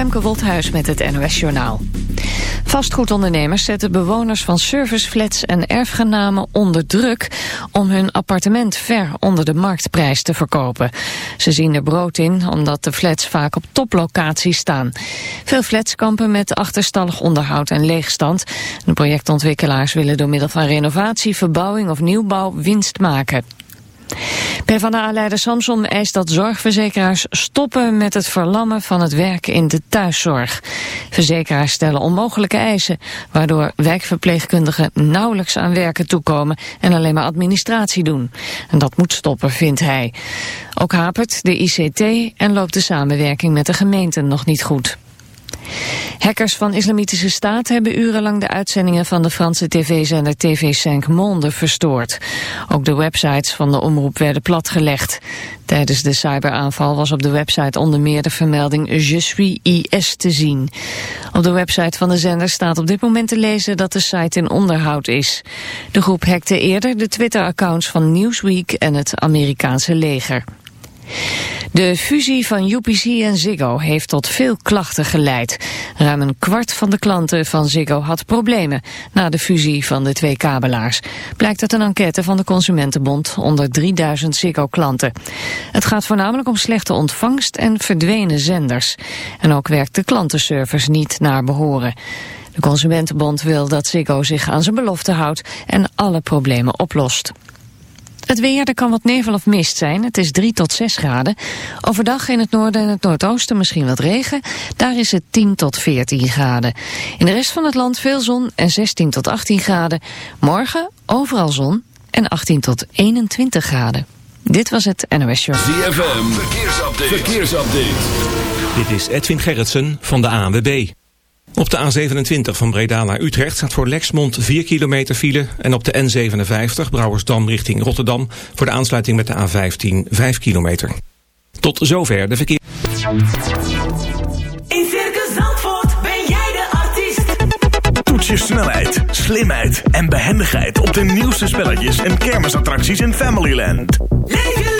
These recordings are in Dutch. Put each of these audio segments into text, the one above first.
Femke Wolthuis met het NOS Journaal. Vastgoedondernemers zetten bewoners van serviceflats en erfgenamen onder druk om hun appartement ver onder de marktprijs te verkopen. Ze zien er brood in omdat de flats vaak op toplocaties staan. Veel flats kampen met achterstallig onderhoud en leegstand. De projectontwikkelaars willen door middel van renovatie, verbouwing of nieuwbouw winst maken. PvdA-leider Samson eist dat zorgverzekeraars stoppen met het verlammen van het werk in de thuiszorg. Verzekeraars stellen onmogelijke eisen, waardoor wijkverpleegkundigen nauwelijks aan werken toekomen en alleen maar administratie doen. En dat moet stoppen, vindt hij. Ook hapert de ICT en loopt de samenwerking met de gemeenten nog niet goed. Hackers van Islamitische Staat hebben urenlang de uitzendingen van de Franse tv-zender TV5 Monde verstoord. Ook de websites van de omroep werden platgelegd. Tijdens de cyberaanval was op de website onder meer de vermelding Je suis IS te zien. Op de website van de zender staat op dit moment te lezen dat de site in onderhoud is. De groep hackte eerder de Twitter-accounts van Newsweek en het Amerikaanse leger. De fusie van UPC en Ziggo heeft tot veel klachten geleid. Ruim een kwart van de klanten van Ziggo had problemen na de fusie van de twee kabelaars. Blijkt uit een enquête van de Consumentenbond onder 3000 Ziggo-klanten. Het gaat voornamelijk om slechte ontvangst en verdwenen zenders. En ook werkt de klantenservice niet naar behoren. De Consumentenbond wil dat Ziggo zich aan zijn belofte houdt en alle problemen oplost. Het weer, er kan wat nevel of mist zijn. Het is 3 tot 6 graden. Overdag in het noorden en het noordoosten misschien wat regen. Daar is het 10 tot 14 graden. In de rest van het land veel zon en 16 tot 18 graden. Morgen overal zon en 18 tot 21 graden. Dit was het NOS Show. ZFM, verkeersupdate. verkeersupdate. Dit is Edwin Gerritsen van de ANWB. Op de A27 van Breda naar Utrecht staat voor Lexmond 4 kilometer file... en op de N57 Brouwersdam richting Rotterdam... voor de aansluiting met de A15 5 kilometer. Tot zover de verkeer. In Circus Zandvoort ben jij de artiest. Toets je snelheid, slimheid en behendigheid... op de nieuwste spelletjes en kermisattracties in Familyland. Leef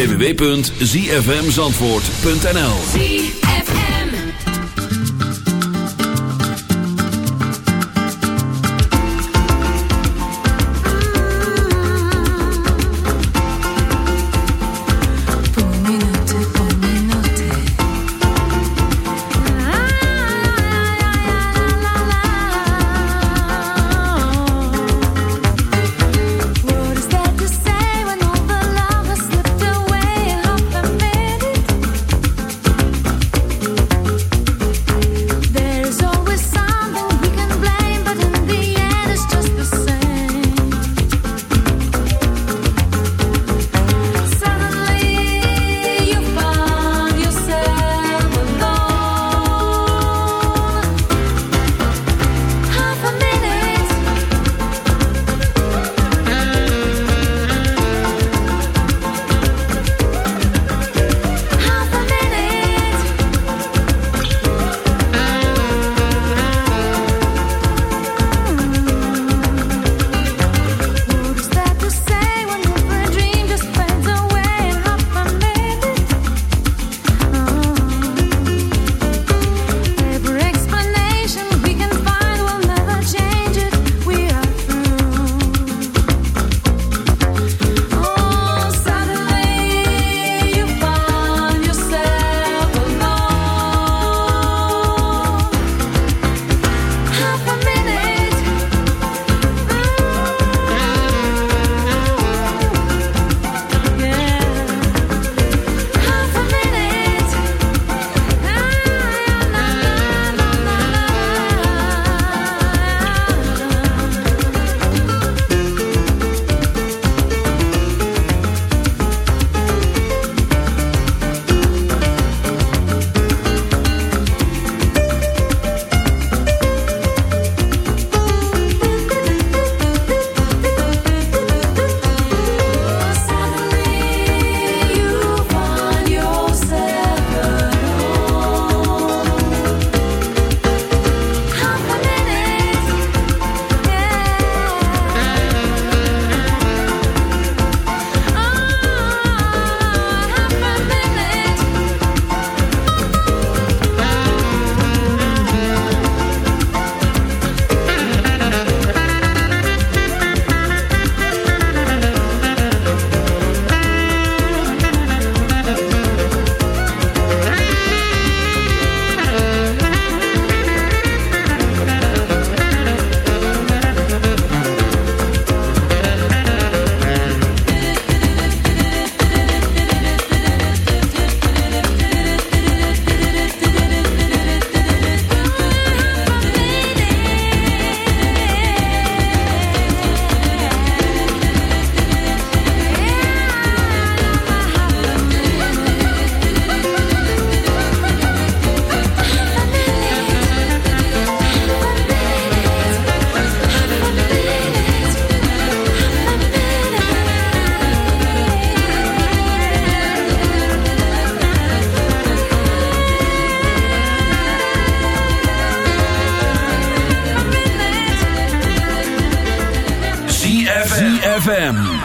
www.zfmzandvoort.nl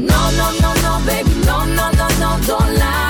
No, no, no, no, baby, no, no, no, no, don't lie.